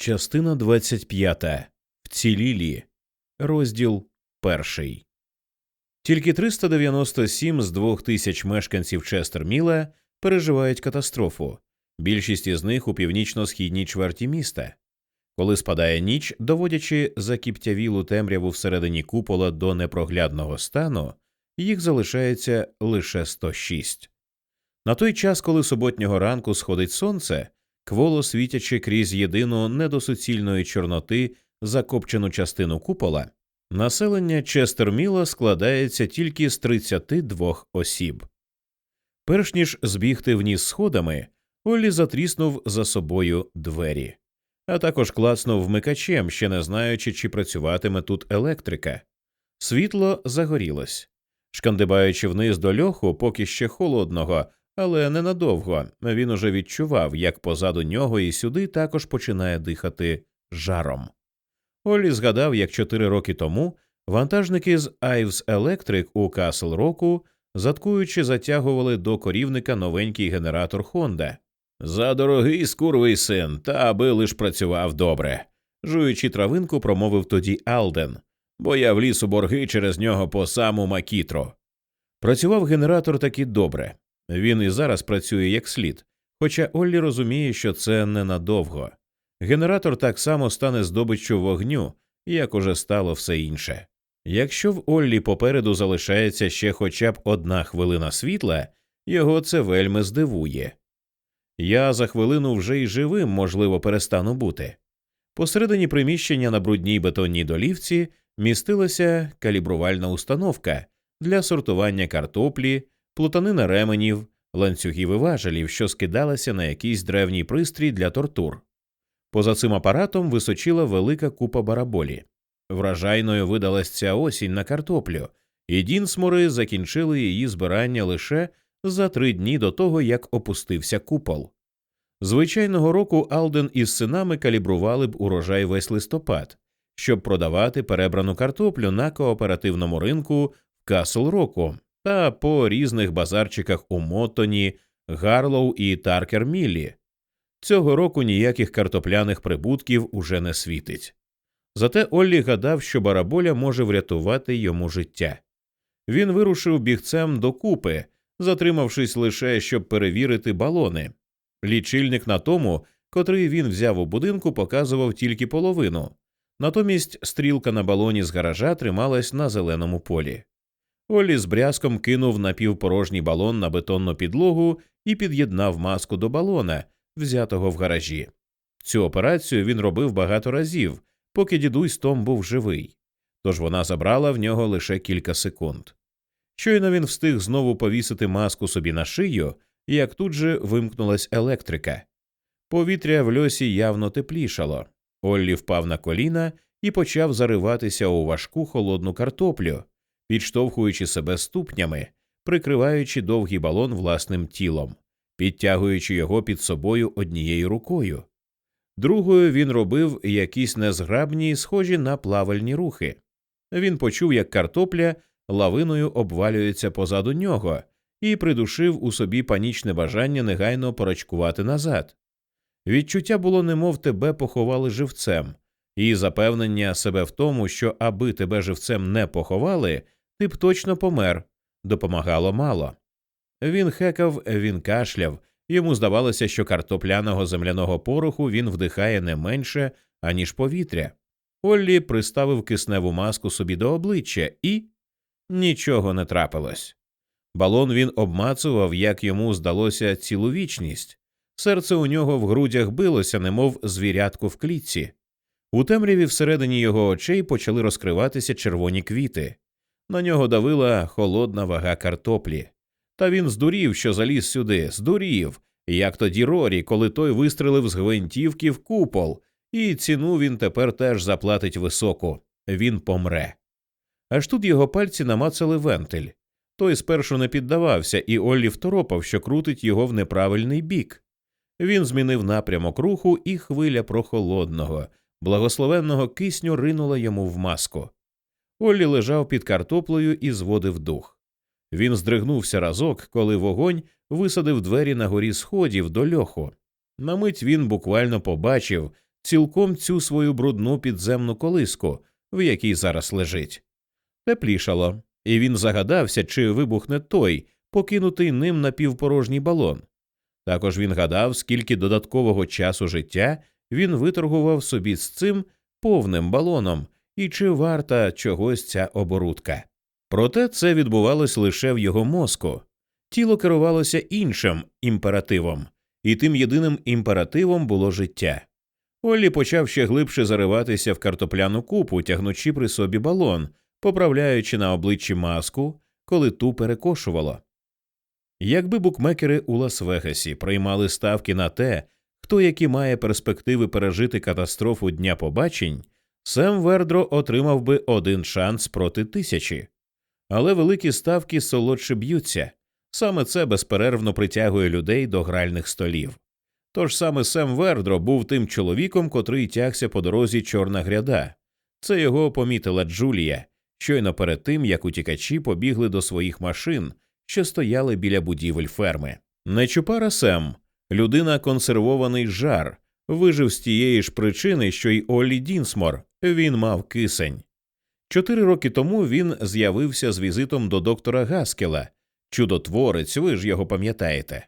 Частина 25. Вцілілі. Розділ перший. Тільки 397 з 2000 мешканців Честерміла переживають катастрофу. Більшість із них у північно-східній чверті міста. Коли спадає ніч, доводячи закіптявілу темряву всередині купола до непроглядного стану, їх залишається лише 106. На той час, коли суботнього ранку сходить сонце, кволо світячи крізь єдину недосуцільної чорноти закопчену частину купола, населення Честерміла складається тільки з 32 осіб. Перш ніж збігти вниз сходами, Оллі затріснув за собою двері, а також клацнув вмикачем, ще не знаючи, чи працюватиме тут електрика. Світло загорілось. Шкандибаючи вниз до льоху, поки ще холодного, але ненадовго він уже відчував, як позаду нього і сюди також починає дихати жаром. Оллі згадав, як чотири роки тому вантажники з Ives Electric у Касл Року, заткуючи, затягували до корівника новенький генератор Хонда. За дорогий скурвий син, та аби лиш працював добре. Жуючи травинку, промовив тоді Алден, бо я вліз у борги через нього по саму макітру. Працював генератор таки добре, він і зараз працює як слід, хоча Оллі розуміє, що це ненадовго. Генератор так само стане здобиччю вогню, як уже стало все інше. Якщо в Оллі попереду залишається ще хоча б одна хвилина світла, його це вельми здивує. Я за хвилину вже й живим, можливо, перестану бути. Посередині приміщення на брудній бетонній долівці містилася калібрувальна установка для сортування картоплі, плутанина ременів, ланцюгів і важелів, що скидалася на якийсь древній пристрій для тортур. Поза цим апаратом височила велика купа бараболі. Вражайною видалась ця осінь на картоплю, і Дінсмори закінчили її збирання лише за три дні до того, як опустився купол. Звичайного року Алден із синами калібрували б урожай весь листопад, щоб продавати перебрану картоплю на кооперативному ринку в Касл Року та по різних базарчиках у Моттоні, Гарлоу і Таркер Міллі. Цього року ніяких картопляних прибутків уже не світить. Зате Оллі гадав, що бараболя може врятувати йому життя. Він вирушив бігцем до купи, затримавшись лише, щоб перевірити балони. Лічильник на тому, котрий він взяв у будинку, показував тільки половину, натомість стрілка на балоні з гаража трималась на зеленому полі. Оллі з брязком кинув напівпорожній балон на бетонну підлогу і під'єднав маску до балона, взятого в гаражі. Цю операцію він робив багато разів, поки дідусь Том був живий, тож вона забрала в нього лише кілька секунд. Щойно він встиг знову повісити маску собі на шию, як тут же вимкнулась електрика. Повітря в льосі явно теплішало. Оллі впав на коліна і почав зариватися у важку холодну картоплю, підштовхуючи себе ступнями, прикриваючи довгий балон власним тілом, підтягуючи його під собою однією рукою. Другою він робив якісь незграбні, схожі на плавальні рухи. Він почув, як картопля лавиною обвалюється позаду нього, і придушив у собі панічне бажання негайно порачкувати назад. Відчуття було, немов тебе поховали живцем, і запевнення себе в тому, що аби тебе живцем не поховали, ти б точно помер, допомагало мало. Він хекав, він кашляв, йому здавалося, що картопляного земляного пороху він вдихає не менше, аніж повітря. Оллі приставив кисневу маску собі до обличчя і нічого не трапилось. Балон він обмацував, як йому здалося, цілу вічність. Серце у нього в грудях билося, немов звірятку в клітці. У темряві всередині його очей почали розкриватися червоні квіти. На нього давила холодна вага картоплі. Та він здурів, що заліз сюди, здурів, як тоді Рорі, коли той вистрелив з гвинтівки в купол, і ціну він тепер теж заплатить високу він помре. Аж тут його пальці намацали вентиль. Той спершу не піддавався, і Оллі второпав, що крутить його в неправильний бік. Він змінив напрямок руху, і хвиля прохолодного, благословенного кисню ринула йому в маску. Оллі лежав під картоплею і зводив дух. Він здригнувся разок, коли вогонь висадив двері на горі сходів до льоху. На мить він буквально побачив цілком цю свою брудну підземну колиску, в якій зараз лежить. Теплішало, і він загадався, чи вибухне той, покинутий ним напівпорожній балон. Також він гадав, скільки додаткового часу життя він виторгував собі з цим повним балоном, і чи варта чогось ця оборудка. Проте це відбувалось лише в його мозку. Тіло керувалося іншим імперативом, і тим єдиним імперативом було життя. Оллі почав ще глибше зариватися в картопляну купу, тягнучи при собі балон, поправляючи на обличчі маску, коли ту перекошувало. Якби букмекери у Лас-Вегасі приймали ставки на те, хто які має перспективи пережити катастрофу дня побачень, Сем Вердро отримав би один шанс проти тисячі. Але великі ставки солодше б'ються. Саме це безперервно притягує людей до гральних столів. Тож саме Сем Вердро був тим чоловіком, котрий тягся по дорозі чорна гряда. Це його помітила Джулія, щойно перед тим як утікачі побігли до своїх машин, що стояли біля будівель ферми. Нечупара Сем, людина консервований жар, вижив з тієї ж причини, що й Оллі Дінсмор він мав кисень. Чотири роки тому він з'явився з візитом до доктора Гаскела, чудотворець, ви ж його пам'ятаєте.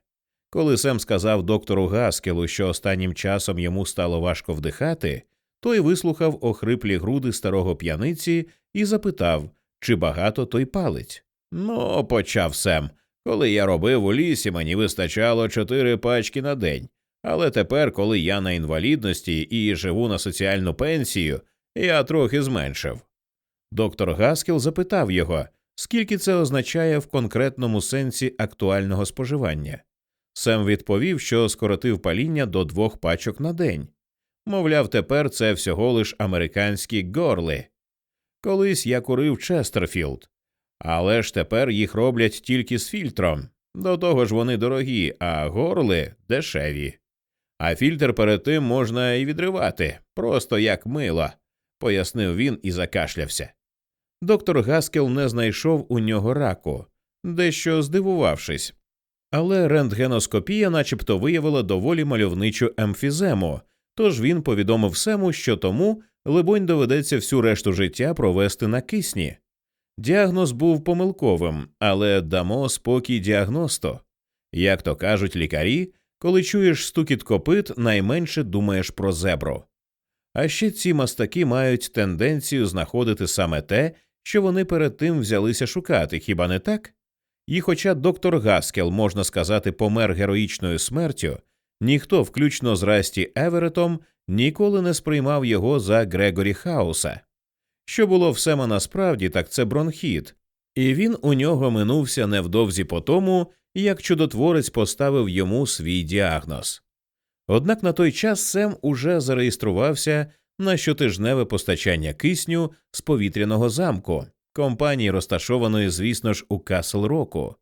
Коли Сем сказав доктору Гаскелу, що останнім часом йому стало важко вдихати, той вислухав охриплі груди старого п'яниці і запитав, чи багато той палить. Ну, почав Сем. Коли я робив у лісі, мені вистачало чотири пачки на день. Але тепер, коли я на інвалідності і живу на соціальну пенсію, я трохи зменшив. Доктор Гаскел запитав його, скільки це означає в конкретному сенсі актуального споживання. Сем відповів, що скоротив паління до двох пачок на день. Мовляв, тепер це всього лиш американські орли. Колись я курив Честерфілд, але ж тепер їх роблять тільки з фільтром. До того ж вони дорогі, а орли дешеві. А фільтр перед тим можна і відривати, просто як мило, пояснив він і закашлявся. Доктор Гаскел не знайшов у нього раку, дещо здивувавшись, але рентгеноскопія начебто виявила доволі мальовничу емфізему, тож він повідомив Сему, що тому, либонь, доведеться всю решту життя провести на кисні. Діагноз був помилковим, але дамо спокій діагносту. Як то кажуть лікарі, коли чуєш стукіт копит, найменше думаєш про зебру. А ще ці мастаки мають тенденцію знаходити саме те, що вони перед тим взялися шукати, хіба не так? І хоча доктор Гаскел, можна сказати, помер героїчною смертю, ніхто, включно з Расті Еверетом, ніколи не сприймав його за Грегорі Хауса. Що було в Сема насправді, так це бронхіт, і він у нього минувся невдовзі по тому, як чудотворець поставив йому свій діагноз. Однак на той час Сем уже зареєструвався на щотижневе постачання кисню з повітряного замку, компанії, розташованої, звісно ж, у Касл Року,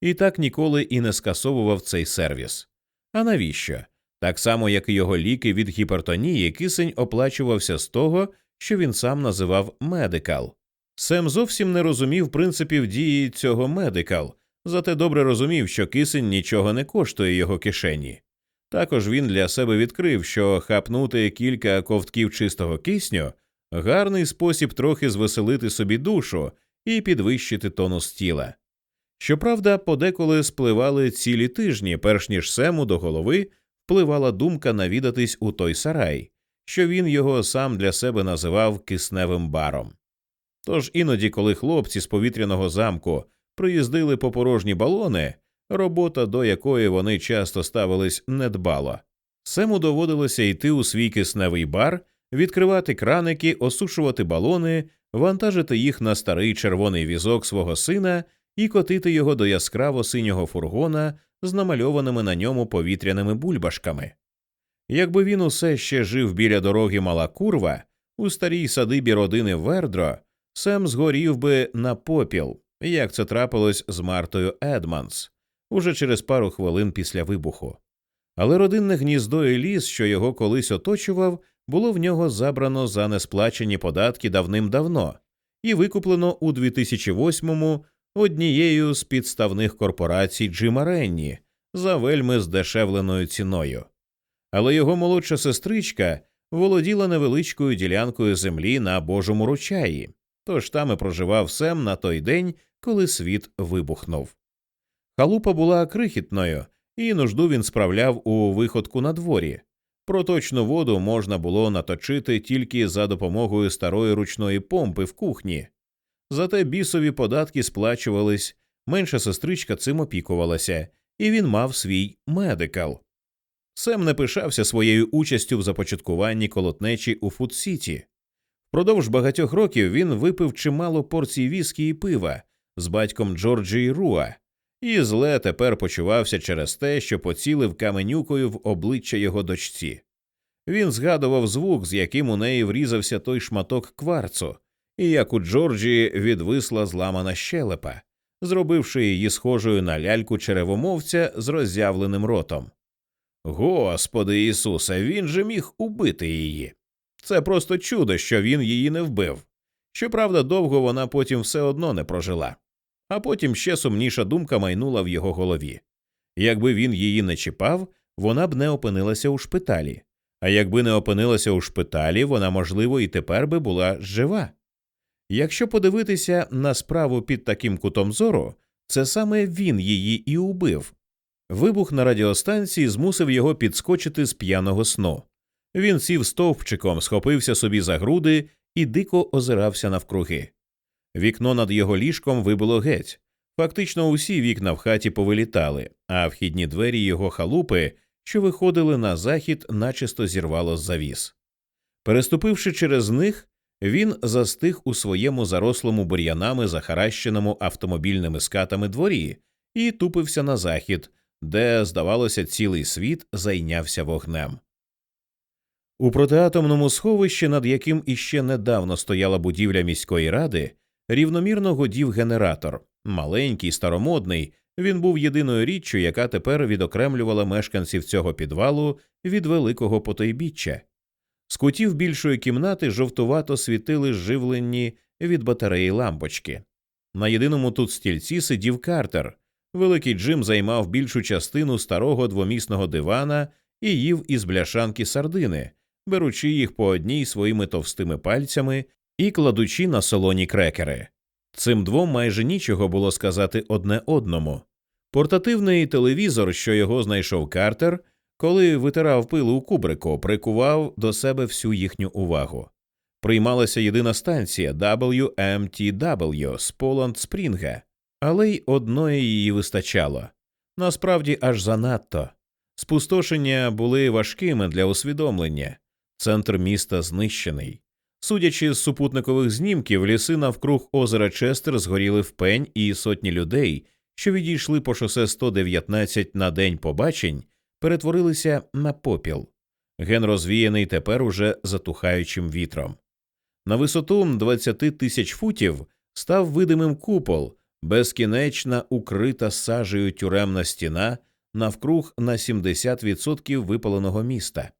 і так ніколи і не скасовував цей сервіс. А навіщо? Так само, як і його ліки від гіпертонії, кисень оплачувався з того, що він сам називав медикал. Сем зовсім не розумів принципів дії цього медикал, зате добре розумів, що кисень нічого не коштує його кишені. Також він для себе відкрив, що хапнути кілька ковтків чистого кисню гарний спосіб трохи звеселити собі душу і підвищити тонус тіла. Щоправда, подеколи спливали цілі тижні, перш ніж Сему до голови впливала думка навідатись у той сарай, що він його сам для себе називав кисневим баром. Тож іноді, коли хлопці з повітряного замку приїздили по порожні балони, робота до якої вони часто ставились недбало, Сему доводилося йти у свій кисневий бар, відкривати краники, осушувати балони, вантажити їх на старий червоний візок свого сина і котити його до яскраво синього фургона з намальованими на ньому повітряними бульбашками. Якби він усе ще жив біля дороги мала курва, у старій садибі родини Вердро, Сем згорів би на попіл, як це трапилось з Мартою Едманс уже через пару хвилин після вибуху. Але родинне гніздо і ліс, що його колись оточував, було в нього забрано за несплачені податки давним-давно і викуплено у 2008-му однією з підставних корпорацій Джима Ренні за вельми здешевленою ціною. Але його молодша сестричка володіла невеличкою ділянкою землі на Божому ручаї, тож там і проживав Сем на той день, коли світ вибухнув. Халупа була крихітною, і нужду він справляв у виходку на дворі. Проточну воду можна було наточити тільки за допомогою старої ручної помпи в кухні. Зате бісові податки сплачувались, менша сестричка цим опікувалася, і він мав свій медикал. Сем не пишався своєю участю в започаткуванні колотнечі у Фуд-Сіті. Впродовж багатьох років він випив чимало порцій віскі і пива з батьком Джорджії Руа, і зле тепер почувався через те, що поцілив каменюкою в обличчя його дочці. Він згадував звук, з яким у неї врізався той шматок кварцу, і як у Джорджії відвисла зламана щелепа, зробивши її схожою на ляльку черевомовця з роззявленим ротом. Господи Ісусе, він же міг убити її. Це просто чудо, що він її не вбив. Щоправда, довго вона потім все одно не прожила. А потім ще сумніша думка майнула в його голові. Якби він її не чіпав, вона б не опинилася у шпиталі, а якби не опинилася у шпиталі, вона, можливо, і тепер би була жива. Якщо подивитися на справу під таким кутом зору, це саме він її і убив. Вибух на радіостанції змусив його підскочити з п'яного сну. Він сів стовпчиком, схопився собі за груди і дико озирався навкруги. Вікно над його ліжком вибило геть. Фактично усі вікна в хаті повилітали, а вхідні двері його халупи, що виходили на захід, начисто зірвало з завіс. Переступивши через них, він застиг у своєму зарослому бур'янами захаращеному автомобільними скатами дворі і тупився на захід, де, здавалося, цілий світ зайнявся вогнем. У протиатомному сховищі, над яким іще недавно стояла будівля міської ради, рівномірно годів генератор, маленький, старомодний. Він був єдиною річчю, яка тепер відокремлювала мешканців цього підвалу від великого потойбіччя. З кутів більшої кімнати жовтувато світили живлені від батареї лампочки. На єдиному тут стільці сидів Картер. Великий Джим займав більшу частину старого двомісного дивана і їв із бляшанки сардини, беручи їх по одній своїми товстими пальцями і кладучи на солоні крекери. Цим двом майже нічого було сказати одне одному. Портативний телевізор, що його знайшов Картер, коли витирав пилу у кубрику, прикував до себе всю їхню увагу. Приймалася єдина станція WMTW з Поланд Спрінга, але й одної її вистачало. Насправді аж занадто. Спустошення були важкими для усвідомлення. Центр міста знищений. Судячи з супутникових знімків, ліси навкруг озера Честер згоріли в пень, і сотні людей, що відійшли по шосе 119 на день побачень, перетворилися на попіл. Ген розвіяний тепер уже затухаючим вітром. На висоту 20 тисяч футів став видимим купол, безкінечна укрита сажею тюремна стіна навкруг на 70% випаленого міста.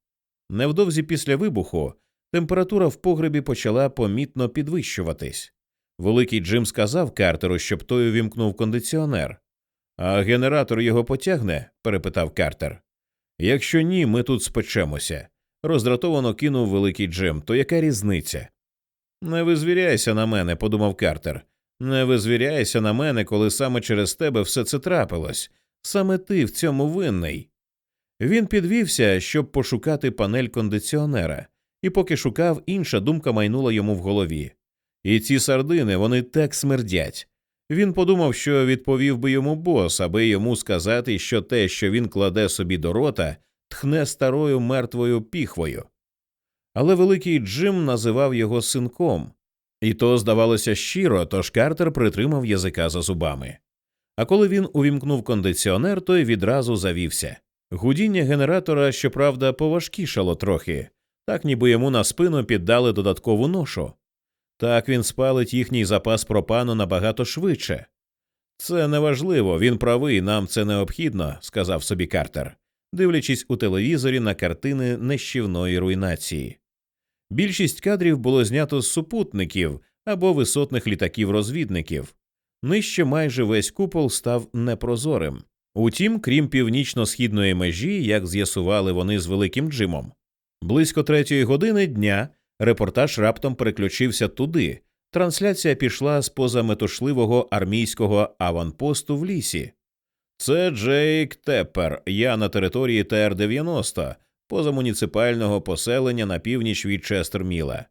Невдовзі після вибуху температура в погребі почала помітно підвищуватись. Великий Джим сказав Картеру, щоб той увімкнув кондиціонер. А генератор його потягне? перепитав Картер. Якщо ні, ми тут спечемося. Роздратовано кинув великий Джим. То яка різниця? Не визвіряйся на мене, подумав Картер. Не визвіряйся на мене, коли саме через тебе все це трапилось. Саме ти в цьому винний. Він підвівся, щоб пошукати панель кондиціонера, і поки шукав, інша думка майнула йому в голові. І ці сардини вони так смердять. Він подумав, що відповів би йому бос, аби йому сказати, що те, що він кладе собі до рота, тхне старою мертвою піхвою. Але великий Джим називав його синком, і то здавалося щиро, тож Картер притримав язика за зубами. А коли він увімкнув кондиціонер, той відразу завівся. Гудіння генератора, щоправда, поважкішало трохи, так ніби йому на спину піддали додаткову ношу. Так він спалить їхній запас пропану набагато швидше. Це неважливо, він правий, нам це необхідно, сказав собі Картер, дивлячись у телевізорі на картини нищівної руйнації. Більшість кадрів було знято з супутників або висотних літаків розвідників. Нижче майже весь купол став непрозорим. Утім, крім північно-східної межі, як з'ясували вони з великим Джимом, Близько третьої години дня репортаж раптом переключився туди. Трансляція пішла з позаметушливого армійського аванпосту в лісі. Це Джейк Теппер. Я на території ТР-90, позамуніципального поселення на північ від Честерміла.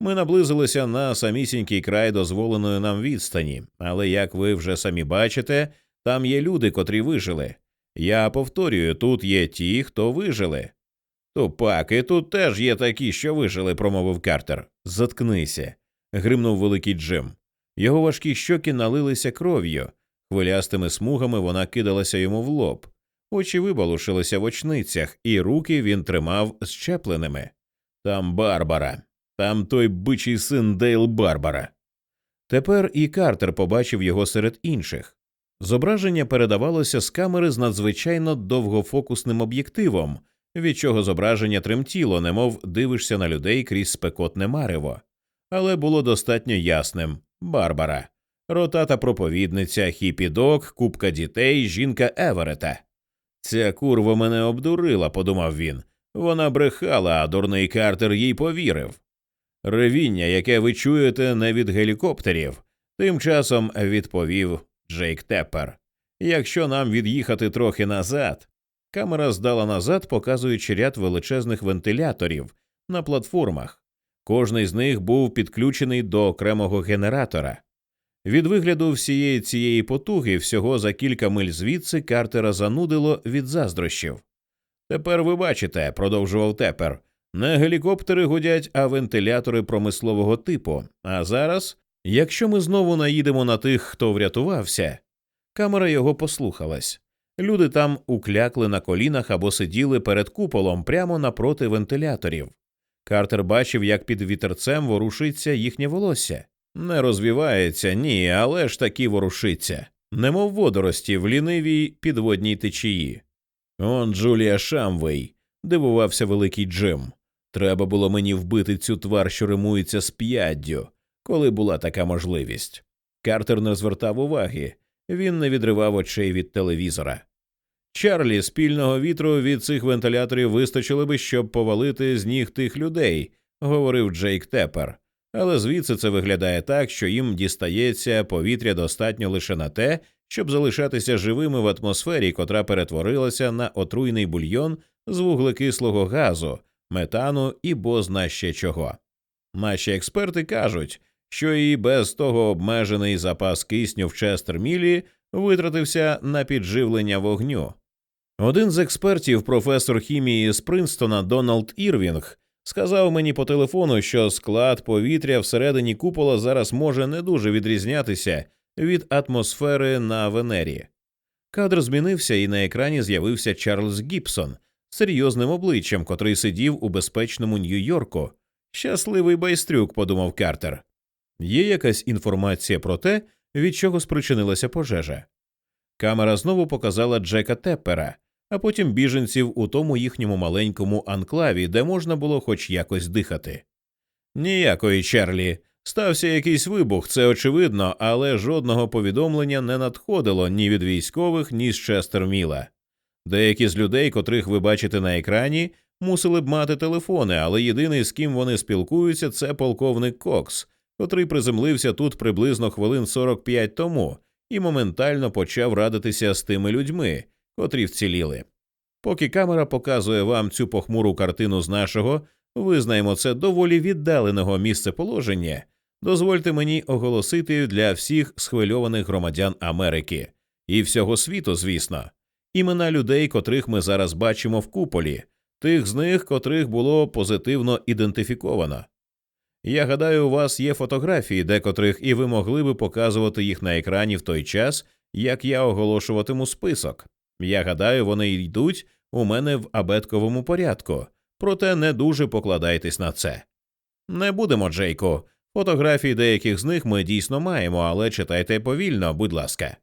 Ми наблизилися на самісінький край дозволеної нам відстані, але як ви вже самі бачите, там є люди, котрі вижили. Я повторюю, тут є ті, хто вижили. Тупак, і тут теж є такі, що вижили, промовив Картер. Заткнися. гримнув великий Джим. Його важкі щоки налилися кров'ю, хвилястими смугами вона кидалася йому в лоб, очі вибалушилися в очницях, і руки він тримав щепленими. Там Барбара, там той бичий син Дейл Барбара. Тепер і Картер побачив його серед інших. Зображення передавалося з камери з надзвичайно довгофокусним об'єктивом, від чого зображення тремтіло, немов дивишся на людей крізь спекотне марево. Але було достатньо ясним Барбара, ротата проповідниця, хіпідок, купка дітей, жінка Еверета. Ця курва мене обдурила, подумав він. Вона брехала, а дурний Картер їй повірив. Ревіння, яке ви чуєте не від гелікоптерів, тим часом відповів Джейк Теппер. Якщо нам від'їхати трохи назад, камера здала назад, показуючи ряд величезних вентиляторів на платформах. Кожний з них був підключений до окремого генератора. Від вигляду всієї цієї потуги всього за кілька миль звідси Картера занудило від заздрощів. Тепер ви бачите, продовжував тепер, не гелікоптери гудять, а вентилятори промислового типу. А зараз, якщо ми знову наїдемо на тих, хто врятувався, камера його послухалась. Люди там уклякли на колінах або сиділи перед куполом прямо напроти вентиляторів. Картер бачив, як під вітерцем ворушиться їхнє волосся. Не розвівається, ні, але ж таки ворушиться, немов водорості в лінивій підводній течії. Он Джулія Шамвей, дивувався великий Джим. Треба було мені вбити цю твар, що римується з п'яддю, коли була така можливість. Картер не звертав уваги, він не відривав очей від телевізора. Чарлі спільного вітру від цих вентиляторів вистачило би, щоб повалити з ніг тих людей, говорив Джейк Теппер. Але звідси це виглядає так, що їм дістається повітря достатньо лише на те, щоб залишатися живими в атмосфері, котра перетворилася на отруйний бульйон з вуглекислого газу, метану і бозна ще чого. Наші експерти кажуть, що і без того обмежений запас кисню в Честермілі витратився на підживлення вогню. Один з експертів, професор хімії з Принстона Дональд Ірвінг, сказав мені по телефону, що склад повітря всередині купола зараз може не дуже відрізнятися від атмосфери на Венері. Кадр змінився, і на екрані з'явився Чарльз Гібсон серйозним обличчям, котрий сидів у безпечному Нью-Йорку. Щасливий байстрюк, подумав Картер. Є якась інформація про те, від чого спричинилася пожежа. Камера знову показала Джека Теппера, а потім біженців у тому їхньому маленькому анклаві, де можна було хоч якось дихати. Ніякої Чарлі. Стався якийсь вибух, це очевидно, але жодного повідомлення не надходило ні від військових, ні з Честерміла. Деякі з людей, котрих ви бачите на екрані, мусили б мати телефони, але єдиний, з ким вони спілкуються, це полковник Кокс, котрий приземлився тут приблизно хвилин 45 тому і моментально почав радитися з тими людьми, котрі вціліли. Поки камера показує вам цю похмуру картину з нашого, визнаємо це доволі віддаленого місцеположення, дозвольте мені оголосити для всіх схвильованих громадян Америки і всього світу, звісно, імена людей, котрих ми зараз бачимо в куполі, тих з них, котрих було позитивно ідентифіковано. Я гадаю, у вас є фотографії декотрих, і ви могли би показувати їх на екрані в той час, як я оголошуватиму список. Я гадаю, вони йдуть у мене в абетковому порядку, проте не дуже покладайтесь на це. Не будемо, Джейко. Фотографії деяких з них ми дійсно маємо, але читайте повільно, будь ласка.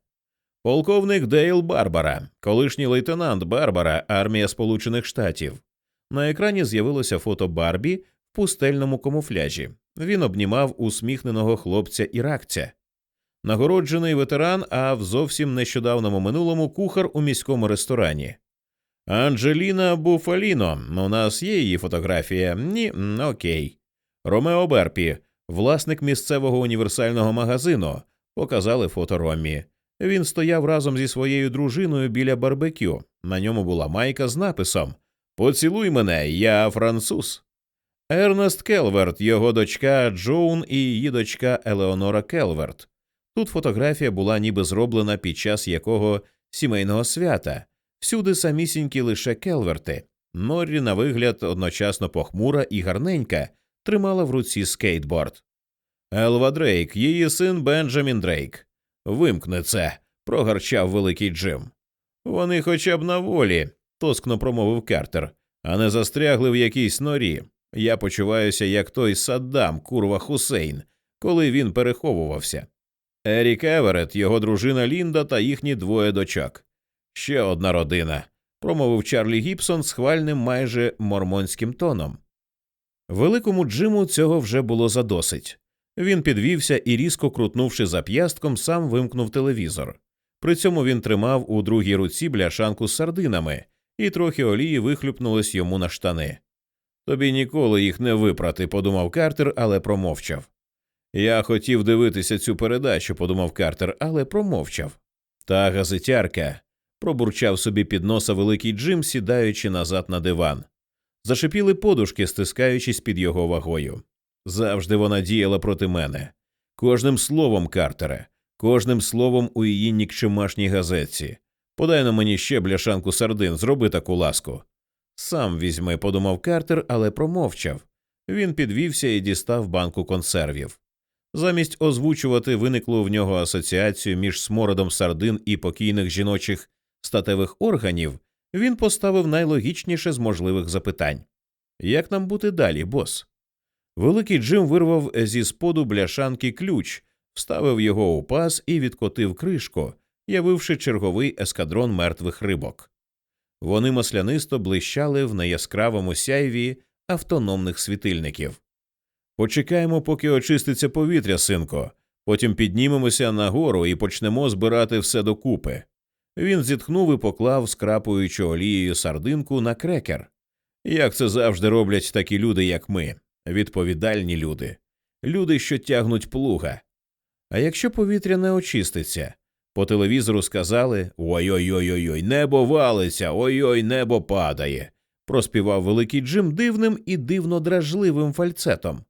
Полковник Дейл Барбара, колишній лейтенант Барбара, армія Сполучених Штатів. На екрані з'явилося фото Барбі в пустельному камуфляжі. Він обнімав усміхненого хлопця іракця. Нагороджений ветеран, а в зовсім нещодавному минулому кухар у міському ресторані. Анджеліна Буфаліно. У нас є її фотографія. Ні, окей. Ромео Берпі, власник місцевого універсального магазину. Показали фото Ромі. Він стояв разом зі своєю дружиною біля барбекю. На ньому була майка з написом Поцілуй мене, я француз. Ернест Келверт, його дочка Джоун і її дочка Елеонора Келверт. Тут фотографія була ніби зроблена під час якогось сімейного свята. Всюди самісінькі лише Келверти. Норрі, на вигляд, одночасно похмура і гарненька, тримала в руці скейтборд. Елва Дрейк, її син Бенджамін Дрейк. Вимкни це, прогарчав великий Джим. Вони хоча б на волі, тоскно промовив Картер, а не застрягли в якійсь норі. Я почуваюся, як той Саддам, курва Хусейн, коли він переховувався. Ерік Еверет, його дружина Лінда та їхні двоє дочок. Ще одна родина, промовив Чарлі Гібсон з хвальним майже мормонським тоном. Великому Джиму цього вже було задосить. Він підвівся і, різко крутнувши зап'ястком, сам вимкнув телевізор. При цьому він тримав у другій руці бляшанку з сардинами, і трохи олії вихлюпнулось йому на штани. Тобі ніколи їх не випрати, подумав Картер, але промовчав. Я хотів дивитися цю передачу, подумав Картер, але промовчав. Та газетярка, пробурчав собі під носа великий Джим, сідаючи назад на диван. Зашипіли подушки, стискаючись під його вагою. Завжди вона діяла проти мене. Кожним словом, Картере, кожним словом у її нікчемашній газетці. Подай на мені ще бляшанку сардин, зроби таку ласку. Сам візьми, подумав Картер, але промовчав. Він підвівся і дістав банку консервів. Замість озвучувати виниклу в нього асоціацію між смородом сардин і покійних жіночих статевих органів, він поставив найлогічніше з можливих запитань Як нам бути далі, бос? Великий Джим вирвав зі споду бляшанки ключ, вставив його у паз і відкотив кришку, явивши черговий ескадрон мертвих рибок. Вони маслянисто блищали в неяскравому сяйві автономних світильників. Почекаємо, поки очиститься повітря, синко, потім піднімемося нагору і почнемо збирати все докупи. Він зітхнув і поклав скрапуючу олією сардинку на крекер. Як це завжди роблять такі люди, як ми, відповідальні люди, люди, що тягнуть плуга. А якщо повітря не очиститься, по телевізору сказали Ой-ой-ой, ой небо валиться, ой-ой, небо падає. проспівав великий Джим дивним і дивно дражливим фальцетом.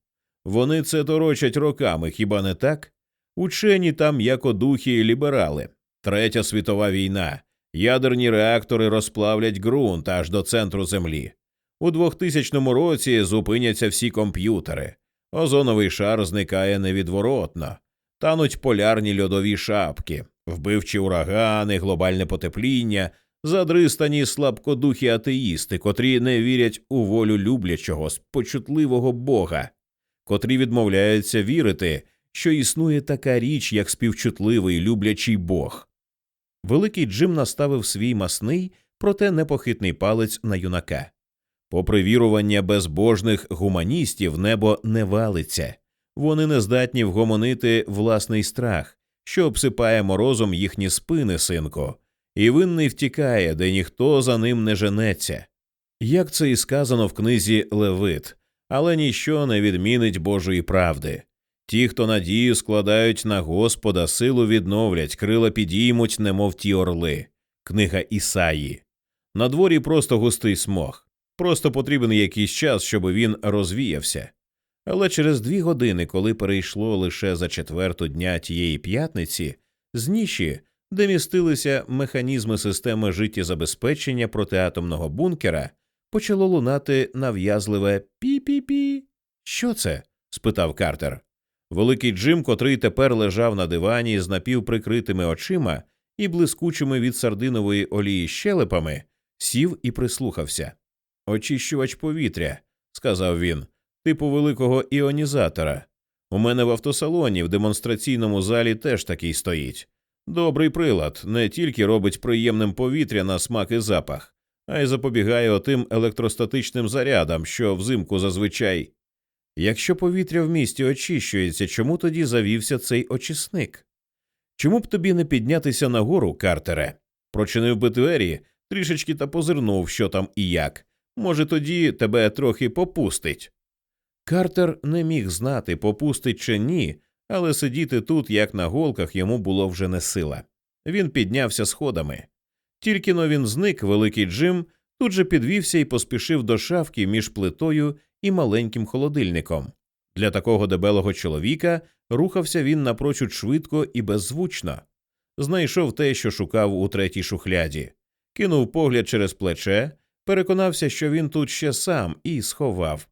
Вони це торочать роками, хіба не так? Учені там якодухі і ліберали. Третя світова війна. Ядерні реактори розплавлять ґрунт аж до центру землі. У 2000 році зупиняться всі комп'ютери. Озоновий шар зникає невідворотно, тануть полярні льодові шапки, вбивчі урагани, глобальне потепління, задристані слабкодухі атеїсти, котрі не вірять у волю люблячого, спочутливого Бога, котрі відмовляються вірити, що існує така річ, як співчутливий люблячий Бог. Великий Джим наставив свій масний, проте непохитний палець на юнака. Попри вірування безбожних гуманістів, небо не валиться, вони не здатні вгомонити власний страх, що обсипає морозом їхні спини, синко, і винний втікає, де ніхто за ним не женеться. Як це і сказано в книзі Левит, але ніщо не відмінить Божої правди. Ті, хто надію складають на Господа, силу відновлять, крила підіймуть, немов ті орли. Книга Ісаї. На дворі просто густий смог. Просто потрібен якийсь час, щоб він розвіявся. Але через дві години, коли перейшло лише за четверту дня тієї п'ятниці, з ніші, де містилися механізми системи життєзабезпечення протиатомного бункера, почало лунати нав'язливе пі-пі-пі. Що це? спитав Картер. Великий Джим, котрий тепер лежав на дивані з напівприкритими очима і блискучими від сардинової олії щелепами, сів і прислухався. Очищувач повітря, сказав він, типу великого іонізатора. У мене в автосалоні в демонстраційному залі теж такий стоїть. Добрий прилад не тільки робить приємним повітря на смак і запах, а й запобігає отим електростатичним зарядам, що взимку зазвичай. Якщо повітря в місті очищується, чому тоді завівся цей очисник? Чому б тобі не піднятися нагору, Картере? Прочинив би двері, трішечки та позирнув, що там і як. Може, тоді тебе трохи попустить. Картер не міг знати, попустить чи ні, але сидіти тут, як на голках, йому було вже не сила. Він піднявся сходами. Тільки но він зник, великий Джим тут же підвівся і поспішив до шафки між плитою і маленьким холодильником. Для такого дебелого чоловіка рухався він напрочуд швидко і беззвучно. Знайшов те, що шукав у третій шухляді, кинув погляд через плече, переконався, що він тут ще сам, і сховав.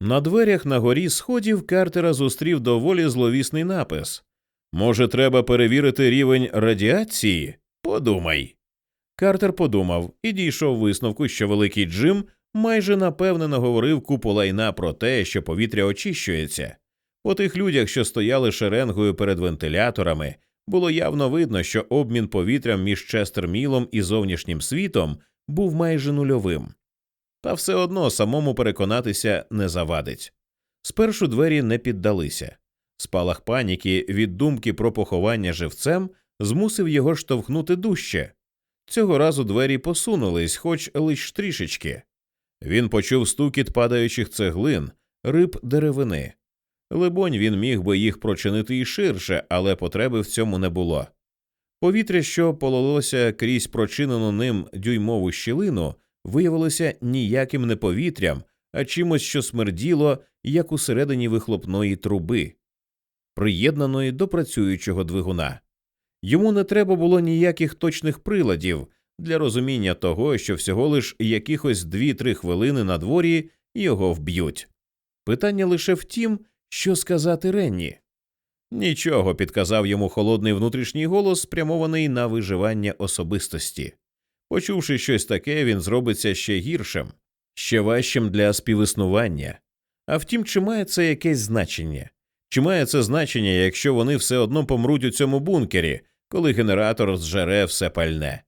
На дверях на горі сходів Картера зустрів доволі зловісний напис Може, треба перевірити рівень радіації? Подумай. Картер подумав і дійшов висновку, що великий Джим майже напевнено говорив купу лайна про те, що повітря очищується. По тих людях, що стояли шеренгою перед вентиляторами, було явно видно, що обмін повітрям між Честермілом і зовнішнім світом був майже нульовим. Та все одно самому переконатися не завадить. Спершу двері не піддалися. Спалах паніки від думки про поховання живцем змусив його штовхнути дужче. Цього разу двері посунулись, хоч лиш трішечки. Він почув стукіт падаючих цеглин, риб деревини. Либонь, він міг би їх прочинити і ширше, але потреби в цьому не було. Повітря, що пололося крізь прочинену ним дюймову щілину, виявилося ніяким не повітрям, а чимось, що смерділо, як усередині вихлопної труби, приєднаної до працюючого двигуна. Йому не треба було ніяких точних приладів для розуміння того, що всього лиш якихось дві-три хвилини на дворі його вб'ють. Питання лише в тім, що сказати Ренні. Нічого, підказав йому холодний внутрішній голос, спрямований на виживання особистості. Почувши щось таке, він зробиться ще гіршим, ще важчим для співіснування. А втім, чи має це якесь значення? Чи має це значення, якщо вони все одно помруть у цьому бункері, коли генератор зжере все пальне?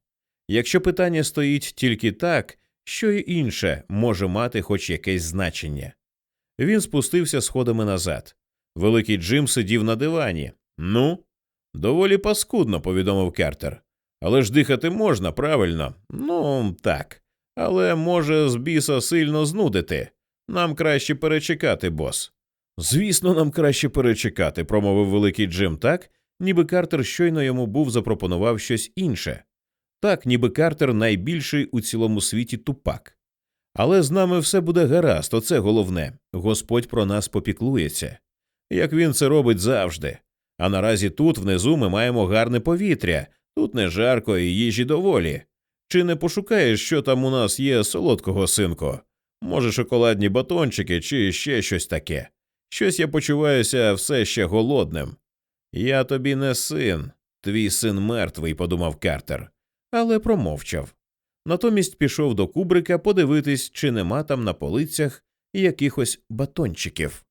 Якщо питання стоїть тільки так, що й інше може мати хоч якесь значення. Він спустився сходами назад. Великий Джим сидів на дивані. Ну, доволі паскудно, повідомив Картер. Але ж дихати можна, правильно? Ну, так. Але може з біса сильно знудити. Нам краще перечекати, бос. Звісно, нам краще перечекати, промовив великий Джим так, ніби Картер щойно йому був запропонував щось інше. Так, ніби Картер найбільший у цілому світі тупак. Але з нами все буде гаразд, оце головне. Господь про нас попіклується. Як він це робить завжди. А наразі тут, внизу, ми маємо гарне повітря, тут не жарко і їжі доволі. Чи не пошукаєш, що там у нас є солодкого синку? Може, шоколадні батончики, чи ще щось таке. Щось я почуваюся все ще голодним. Я тобі не син, твій син мертвий, подумав Картер, але промовчав. Натомість пішов до кубрика подивитись, чи нема там на полицях якихось батончиків.